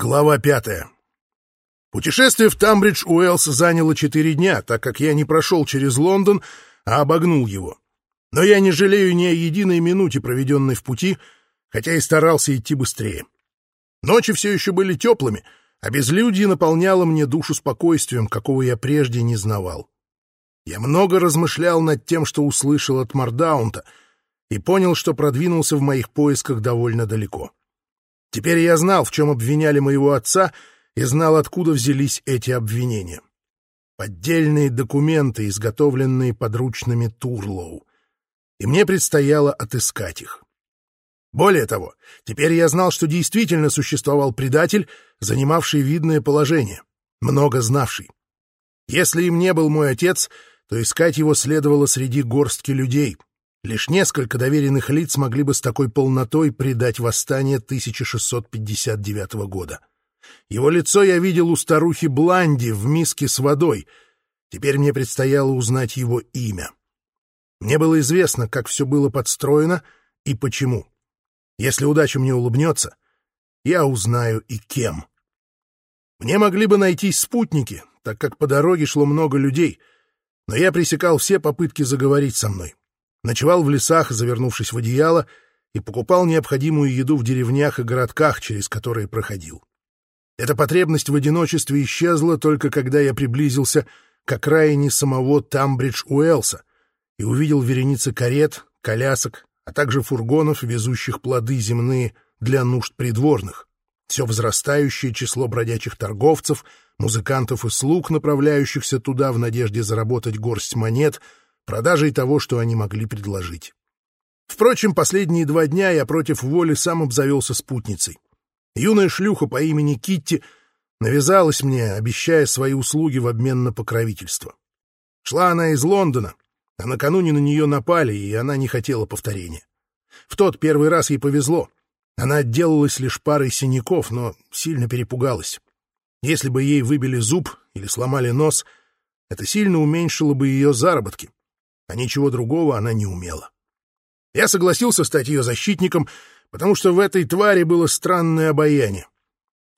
Глава пятая. Путешествие в Тамбридж Уэллс заняло четыре дня, так как я не прошел через Лондон, а обогнул его. Но я не жалею ни о единой минуте, проведенной в пути, хотя и старался идти быстрее. Ночи все еще были теплыми, а безлюдье наполняло мне душу спокойствием, какого я прежде не знавал. Я много размышлял над тем, что услышал от Мардаунта, и понял, что продвинулся в моих поисках довольно далеко. Теперь я знал, в чем обвиняли моего отца, и знал, откуда взялись эти обвинения. Поддельные документы, изготовленные подручными Турлоу. И мне предстояло отыскать их. Более того, теперь я знал, что действительно существовал предатель, занимавший видное положение, много знавший. Если им не был мой отец, то искать его следовало среди горстки людей — Лишь несколько доверенных лиц могли бы с такой полнотой предать восстание 1659 года. Его лицо я видел у старухи Бланди в миске с водой. Теперь мне предстояло узнать его имя. Мне было известно, как все было подстроено и почему. Если удача мне улыбнется, я узнаю и кем. Мне могли бы найтись спутники, так как по дороге шло много людей, но я пресекал все попытки заговорить со мной ночевал в лесах, завернувшись в одеяло, и покупал необходимую еду в деревнях и городках, через которые проходил. Эта потребность в одиночестве исчезла только когда я приблизился к окраине самого Тамбридж-Уэлса и увидел вереницы карет, колясок, а также фургонов, везущих плоды земные для нужд придворных, все возрастающее число бродячих торговцев, музыкантов и слуг, направляющихся туда в надежде заработать горсть монет — продажей того, что они могли предложить. Впрочем, последние два дня я против воли сам обзавелся спутницей. Юная шлюха по имени Китти навязалась мне, обещая свои услуги в обмен на покровительство. Шла она из Лондона, а накануне на нее напали, и она не хотела повторения. В тот первый раз ей повезло. Она отделалась лишь парой синяков, но сильно перепугалась. Если бы ей выбили зуб или сломали нос, это сильно уменьшило бы ее заработки а ничего другого она не умела. Я согласился стать ее защитником, потому что в этой твари было странное обаяние.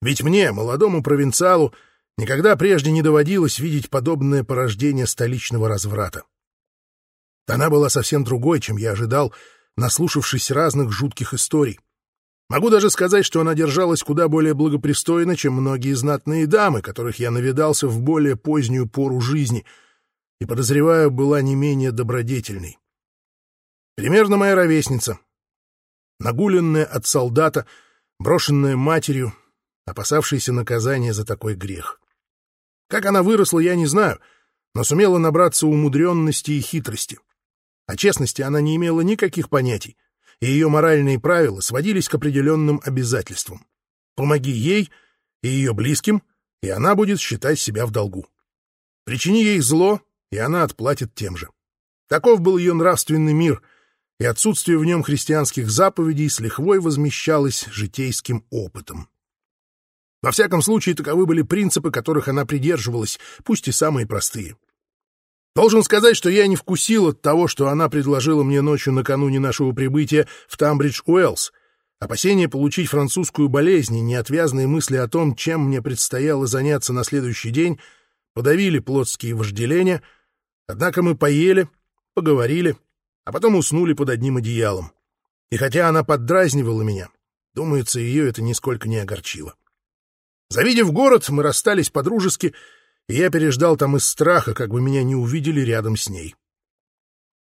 Ведь мне, молодому провинциалу, никогда прежде не доводилось видеть подобное порождение столичного разврата. Она была совсем другой, чем я ожидал, наслушавшись разных жутких историй. Могу даже сказать, что она держалась куда более благопристойно, чем многие знатные дамы, которых я навидался в более позднюю пору жизни — и, подозреваю, была не менее добродетельной. Примерно моя ровесница. Нагуленная от солдата, брошенная матерью, опасавшаяся наказания за такой грех. Как она выросла, я не знаю, но сумела набраться умудренности и хитрости. О честности она не имела никаких понятий, и ее моральные правила сводились к определенным обязательствам. Помоги ей и ее близким, и она будет считать себя в долгу. Причини ей зло, и она отплатит тем же. Таков был ее нравственный мир, и отсутствие в нем христианских заповедей с лихвой возмещалось житейским опытом. Во всяком случае, таковы были принципы, которых она придерживалась, пусть и самые простые. Должен сказать, что я не вкусил от того, что она предложила мне ночью накануне нашего прибытия в Тамбридж-Уэллс. Опасения получить французскую болезнь и неотвязные мысли о том, чем мне предстояло заняться на следующий день, подавили плотские вожделения — Однако мы поели, поговорили, а потом уснули под одним одеялом. И хотя она поддразнивала меня, думается, ее это нисколько не огорчило. Завидев город, мы расстались по-дружески, и я переждал там из страха, как бы меня не увидели рядом с ней.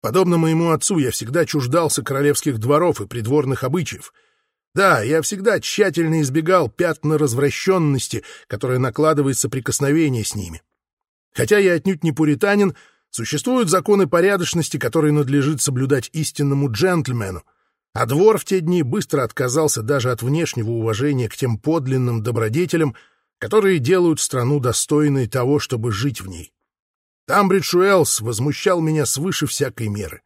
Подобно моему отцу, я всегда чуждался королевских дворов и придворных обычаев. Да, я всегда тщательно избегал пятна развращенности, которая накладывает соприкосновение с ними. Хотя я отнюдь не пуританин, Существуют законы порядочности, которые надлежит соблюдать истинному джентльмену, а двор в те дни быстро отказался даже от внешнего уважения к тем подлинным добродетелям, которые делают страну достойной того, чтобы жить в ней. Тамбридж Уэллс возмущал меня свыше всякой меры.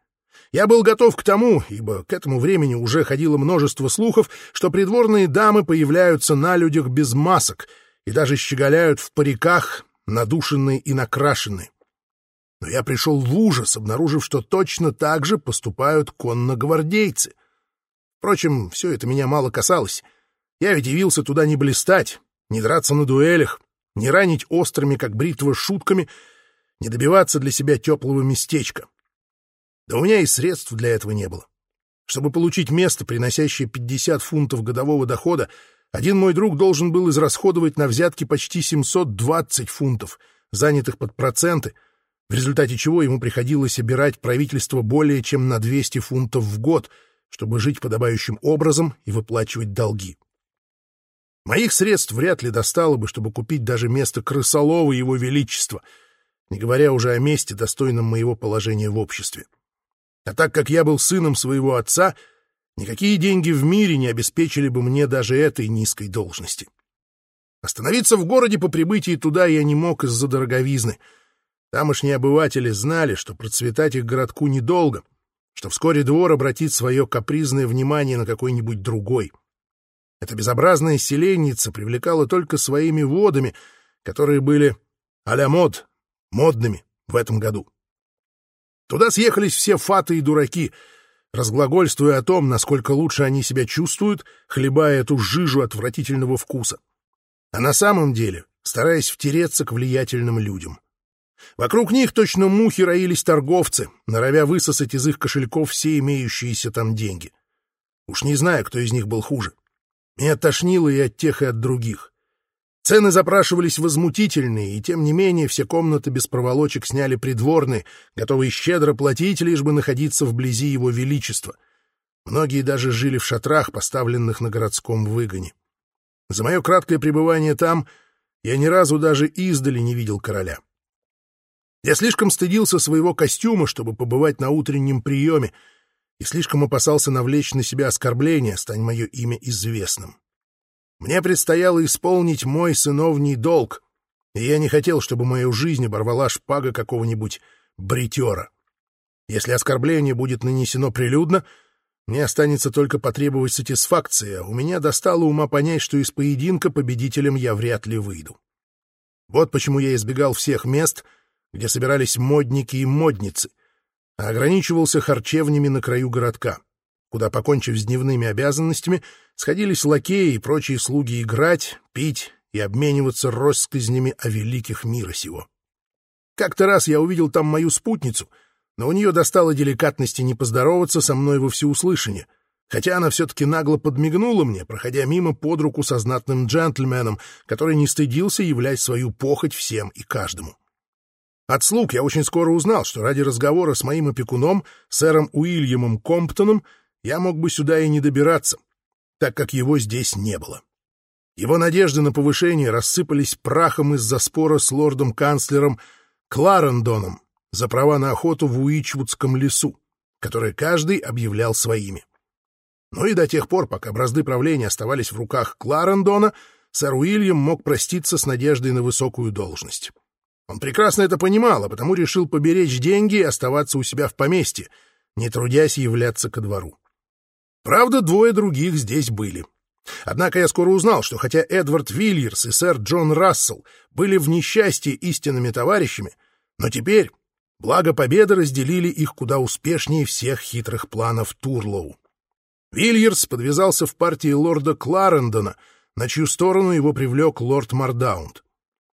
Я был готов к тому, ибо к этому времени уже ходило множество слухов, что придворные дамы появляются на людях без масок и даже щеголяют в париках, надушенные и накрашенные но я пришел в ужас, обнаружив, что точно так же поступают конногвардейцы. Впрочем, все это меня мало касалось. Я ведь явился туда не блистать, не драться на дуэлях, не ранить острыми, как бритва, шутками, не добиваться для себя теплого местечка. Да у меня и средств для этого не было. Чтобы получить место, приносящее 50 фунтов годового дохода, один мой друг должен был израсходовать на взятки почти 720 фунтов, занятых под проценты, в результате чего ему приходилось обирать правительство более чем на 200 фунтов в год, чтобы жить подобающим образом и выплачивать долги. Моих средств вряд ли достало бы, чтобы купить даже место крысолова его величества, не говоря уже о месте, достойном моего положения в обществе. А так как я был сыном своего отца, никакие деньги в мире не обеспечили бы мне даже этой низкой должности. Остановиться в городе по прибытии туда я не мог из-за дороговизны. Тамошние обыватели знали, что процветать их городку недолго, что вскоре двор обратит свое капризное внимание на какой-нибудь другой. Эта безобразная селенница привлекала только своими водами, которые были а-ля мод, модными в этом году. Туда съехались все фаты и дураки, разглагольствуя о том, насколько лучше они себя чувствуют, хлебая эту жижу отвратительного вкуса. А на самом деле стараясь втереться к влиятельным людям. Вокруг них точно мухи роились торговцы, норовя высосать из их кошельков все имеющиеся там деньги. Уж не знаю, кто из них был хуже. Меня тошнило и от тех, и от других. Цены запрашивались возмутительные, и тем не менее все комнаты без проволочек сняли придворные, готовые щедро платить, лишь бы находиться вблизи его величества. Многие даже жили в шатрах, поставленных на городском выгоне. За мое краткое пребывание там я ни разу даже издали не видел короля. Я слишком стыдился своего костюма, чтобы побывать на утреннем приеме, и слишком опасался навлечь на себя оскорбление, стань мое имя известным. Мне предстояло исполнить мой сыновний долг, и я не хотел, чтобы мою жизнь оборвала шпага какого-нибудь бритера. Если оскорбление будет нанесено прилюдно, мне останется только потребовать сатисфакции, а у меня достало ума понять, что из поединка победителем я вряд ли выйду. Вот почему я избегал всех мест, где собирались модники и модницы, а ограничивался харчевнями на краю городка куда, покончив с дневными обязанностями, сходились лакеи и прочие слуги играть, пить и обмениваться россказнями о великих мира сего. Как-то раз я увидел там мою спутницу, но у нее достало деликатности не поздороваться со мной во всеуслышание, хотя она все-таки нагло подмигнула мне, проходя мимо под руку со знатным джентльменом, который не стыдился являть свою похоть всем и каждому. От слуг я очень скоро узнал, что ради разговора с моим опекуном, сэром Уильямом Комптоном, я мог бы сюда и не добираться, так как его здесь не было. Его надежды на повышение рассыпались прахом из-за спора с лордом-канцлером Кларендоном за права на охоту в Уичвудском лесу, которые каждый объявлял своими. Но и до тех пор, пока бразды правления оставались в руках Кларендона, сэр Уильям мог проститься с надеждой на высокую должность. Он прекрасно это понимал, а потому решил поберечь деньги и оставаться у себя в поместье, не трудясь являться ко двору. Правда, двое других здесь были. Однако я скоро узнал, что хотя Эдвард Вильерс и сэр Джон Рассел были в несчастье истинными товарищами, но теперь благо победы разделили их куда успешнее всех хитрых планов Турлоу. Вильерс подвязался в партии лорда Кларендона, на чью сторону его привлек лорд Мардаунд,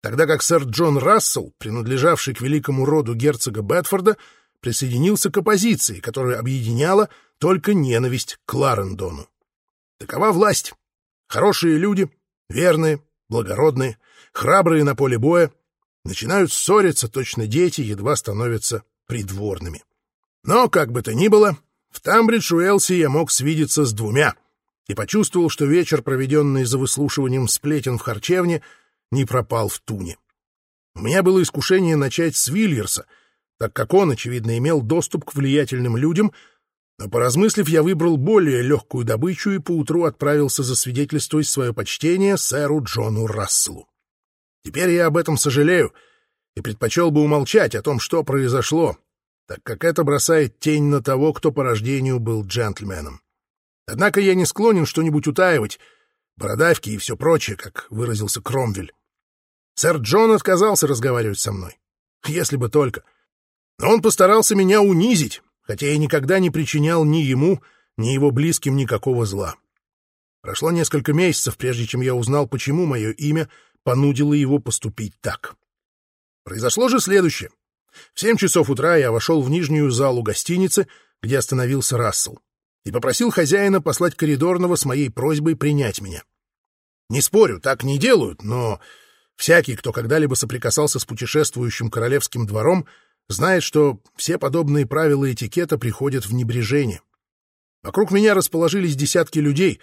тогда как сэр Джон Рассел, принадлежавший к великому роду герцога Бетфорда, присоединился к оппозиции, которая объединяла только ненависть к Ларендону. Такова власть. Хорошие люди, верные, благородные, храбрые на поле боя, начинают ссориться, точно дети едва становятся придворными. Но, как бы то ни было, в Тамбридж-Уэлси я мог свидеться с двумя и почувствовал, что вечер, проведенный за выслушиванием сплетен в харчевне, не пропал в туне. У меня было искушение начать с Вильерса, так как он, очевидно, имел доступ к влиятельным людям — но, поразмыслив, я выбрал более легкую добычу и поутру отправился засвидетельствовать свое почтение сэру Джону Расселу. Теперь я об этом сожалею и предпочел бы умолчать о том, что произошло, так как это бросает тень на того, кто по рождению был джентльменом. Однако я не склонен что-нибудь утаивать, бородавки и все прочее, как выразился Кромвель. Сэр Джон отказался разговаривать со мной. Если бы только. Но он постарался меня унизить, хотя я никогда не причинял ни ему, ни его близким никакого зла. Прошло несколько месяцев, прежде чем я узнал, почему мое имя понудило его поступить так. Произошло же следующее. В семь часов утра я вошел в нижнюю залу гостиницы, где остановился Рассел, и попросил хозяина послать коридорного с моей просьбой принять меня. Не спорю, так не делают, но всякий, кто когда-либо соприкасался с путешествующим королевским двором, знает, что все подобные правила этикета приходят в небрежение. Вокруг меня расположились десятки людей,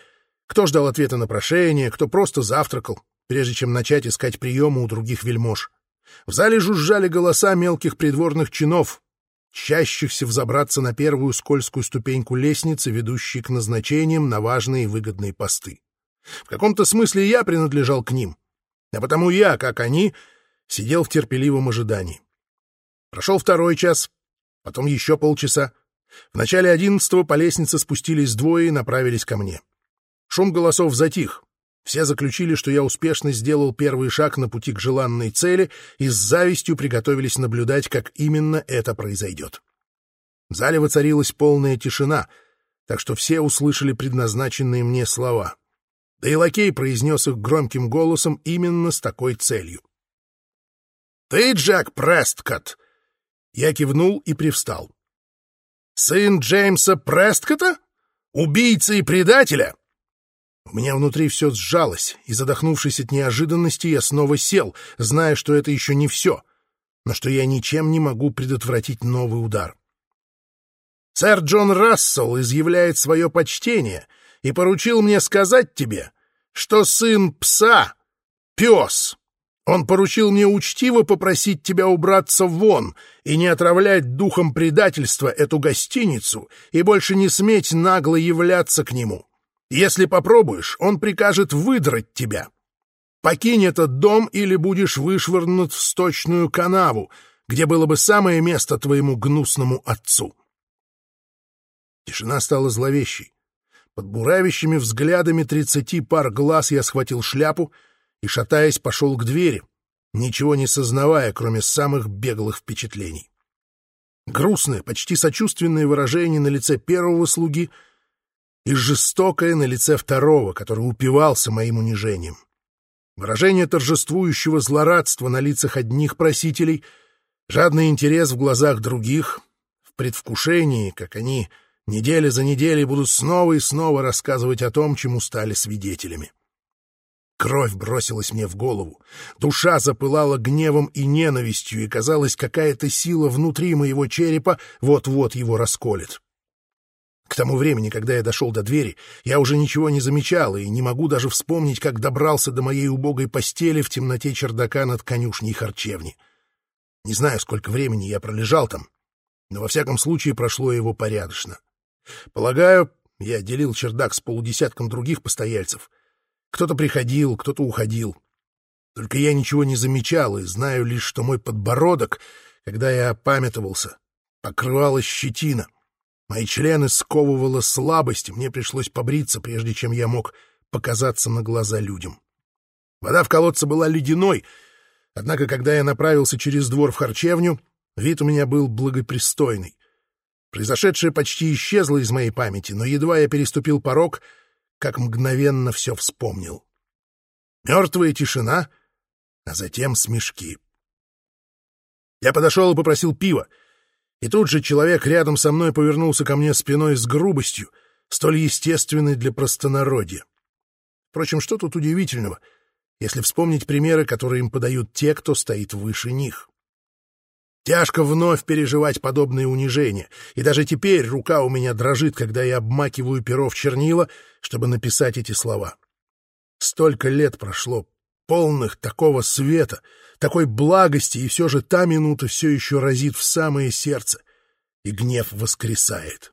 кто ждал ответа на прошение, кто просто завтракал, прежде чем начать искать приема у других вельмож. В зале жужжали голоса мелких придворных чинов, чащихся взобраться на первую скользкую ступеньку лестницы, ведущей к назначениям на важные и выгодные посты. В каком-то смысле я принадлежал к ним, а потому я, как они, сидел в терпеливом ожидании. Прошел второй час, потом еще полчаса. В начале одиннадцатого по лестнице спустились двое и направились ко мне. Шум голосов затих. Все заключили, что я успешно сделал первый шаг на пути к желанной цели и с завистью приготовились наблюдать, как именно это произойдет. В зале воцарилась полная тишина, так что все услышали предназначенные мне слова. Да и лакей произнес их громким голосом именно с такой целью. «Ты Джек Престкотт!» Я кивнул и привстал. «Сын Джеймса Престкота? Убийцы и предателя?» У меня внутри все сжалось, и, задохнувшись от неожиданности, я снова сел, зная, что это еще не все, но что я ничем не могу предотвратить новый удар. Сэр Джон Рассел изъявляет свое почтение и поручил мне сказать тебе, что сын пса — пес. Он поручил мне учтиво попросить тебя убраться вон и не отравлять духом предательства эту гостиницу и больше не сметь нагло являться к нему. Если попробуешь, он прикажет выдрать тебя. Покинь этот дом или будешь вышвырнут в сточную канаву, где было бы самое место твоему гнусному отцу. Тишина стала зловещей. Под буравящими взглядами тридцати пар глаз я схватил шляпу и, шатаясь, пошел к двери, ничего не сознавая, кроме самых беглых впечатлений. Грустное, почти сочувственное выражение на лице первого слуги — и жестокое на лице второго, который упивался моим унижением. Выражение торжествующего злорадства на лицах одних просителей, жадный интерес в глазах других, в предвкушении, как они неделя за неделей будут снова и снова рассказывать о том, чему стали свидетелями. Кровь бросилась мне в голову, душа запылала гневом и ненавистью, и, казалось, какая-то сила внутри моего черепа вот-вот его расколет. К тому времени, когда я дошел до двери, я уже ничего не замечал и не могу даже вспомнить, как добрался до моей убогой постели в темноте чердака над конюшней харчевни. Не знаю, сколько времени я пролежал там, но во всяком случае прошло его порядочно. Полагаю, я делил чердак с полудесятком других постояльцев. Кто-то приходил, кто-то уходил. Только я ничего не замечал и знаю лишь, что мой подбородок, когда я опамятовался, покрывалась щетина — Мои члены сковывала слабость, мне пришлось побриться, прежде чем я мог показаться на глаза людям. Вода в колодце была ледяной, однако, когда я направился через двор в харчевню, вид у меня был благопристойный. Произошедшее почти исчезло из моей памяти, но едва я переступил порог, как мгновенно все вспомнил. Мертвая тишина, а затем смешки. Я подошел и попросил пива. И тут же человек рядом со мной повернулся ко мне спиной с грубостью, столь естественной для простонародья. Впрочем, что тут удивительного, если вспомнить примеры, которые им подают те, кто стоит выше них? Тяжко вновь переживать подобные унижения, и даже теперь рука у меня дрожит, когда я обмакиваю перо в чернила, чтобы написать эти слова. Столько лет прошло, полных такого света, такой благости, и все же та минута все еще разит в самое сердце, и гнев воскресает.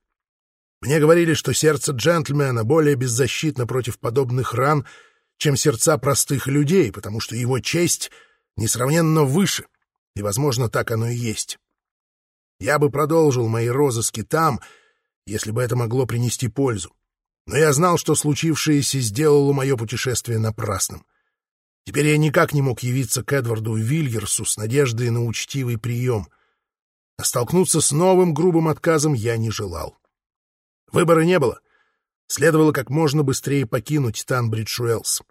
Мне говорили, что сердце джентльмена более беззащитно против подобных ран, чем сердца простых людей, потому что его честь несравненно выше, и, возможно, так оно и есть. Я бы продолжил мои розыски там, если бы это могло принести пользу. Но я знал, что случившееся сделало мое путешествие напрасным. Теперь я никак не мог явиться к Эдварду Вильерсу с надеждой на учтивый прием. А столкнуться с новым грубым отказом я не желал. Выбора не было. Следовало как можно быстрее покинуть Танбридж-Уэллс.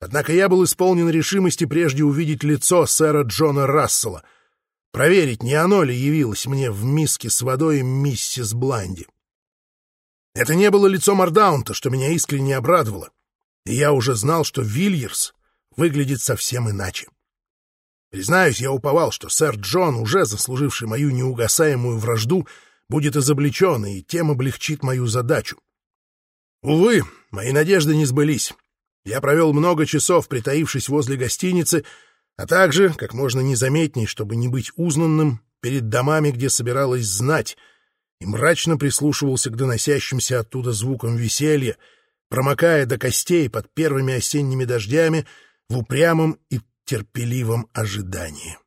Однако я был исполнен решимости прежде увидеть лицо сэра Джона Рассела, проверить, не оно ли явилось мне в миске с водой миссис Бланди. Это не было лицо Мардаунта, что меня искренне обрадовало, и я уже знал, что Вильерс выглядит совсем иначе. Признаюсь, я уповал, что сэр Джон, уже заслуживший мою неугасаемую вражду, будет изобличен, и тем облегчит мою задачу. Увы, мои надежды не сбылись. Я провел много часов, притаившись возле гостиницы, а также, как можно незаметней, чтобы не быть узнанным, перед домами, где собиралась знать, и мрачно прислушивался к доносящимся оттуда звукам веселья, промокая до костей под первыми осенними дождями в упрямом и терпеливом ожидании.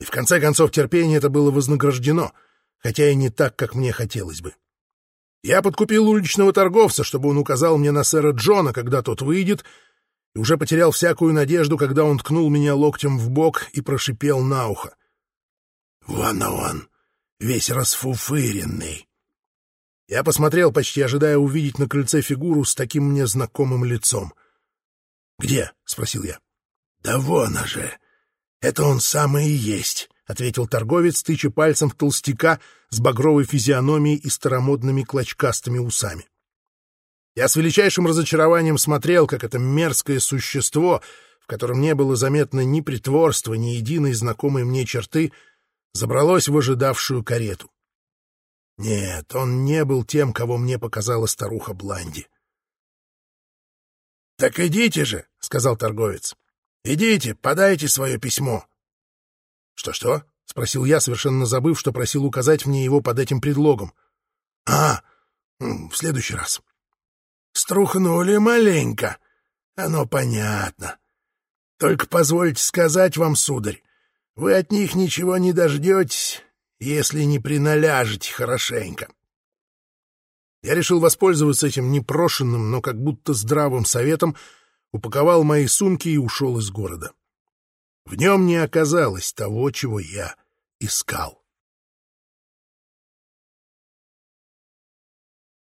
И в конце концов терпение это было вознаграждено, хотя и не так, как мне хотелось бы. Я подкупил уличного торговца, чтобы он указал мне на сэра Джона, когда тот выйдет, и уже потерял всякую надежду, когда он ткнул меня локтем в бок и прошипел на ухо. «Вон он, весь расфуфыренный!» Я посмотрел, почти ожидая увидеть на крыльце фигуру с таким мне знакомым лицом. «Где?» — спросил я. «Да вон же! Это он самый и есть!» — ответил торговец, тыча пальцем в толстяка с багровой физиономией и старомодными клочкастыми усами. Я с величайшим разочарованием смотрел, как это мерзкое существо, в котором не было заметно ни притворства, ни единой знакомой мне черты, забралось в ожидавшую карету. Нет, он не был тем, кого мне показала старуха Бланди. — Так идите же, — сказал торговец. — Идите, подайте свое письмо. «Что — Что-что? — спросил я, совершенно забыв, что просил указать мне его под этим предлогом. — А, в следующий раз. — Струхнули маленько. Оно понятно. Только позвольте сказать вам, сударь, вы от них ничего не дождетесь, если не приналяжете хорошенько. Я решил воспользоваться этим непрошенным, но как будто здравым советом, упаковал мои сумки и ушел из города. В нем не оказалось того, чего я искал.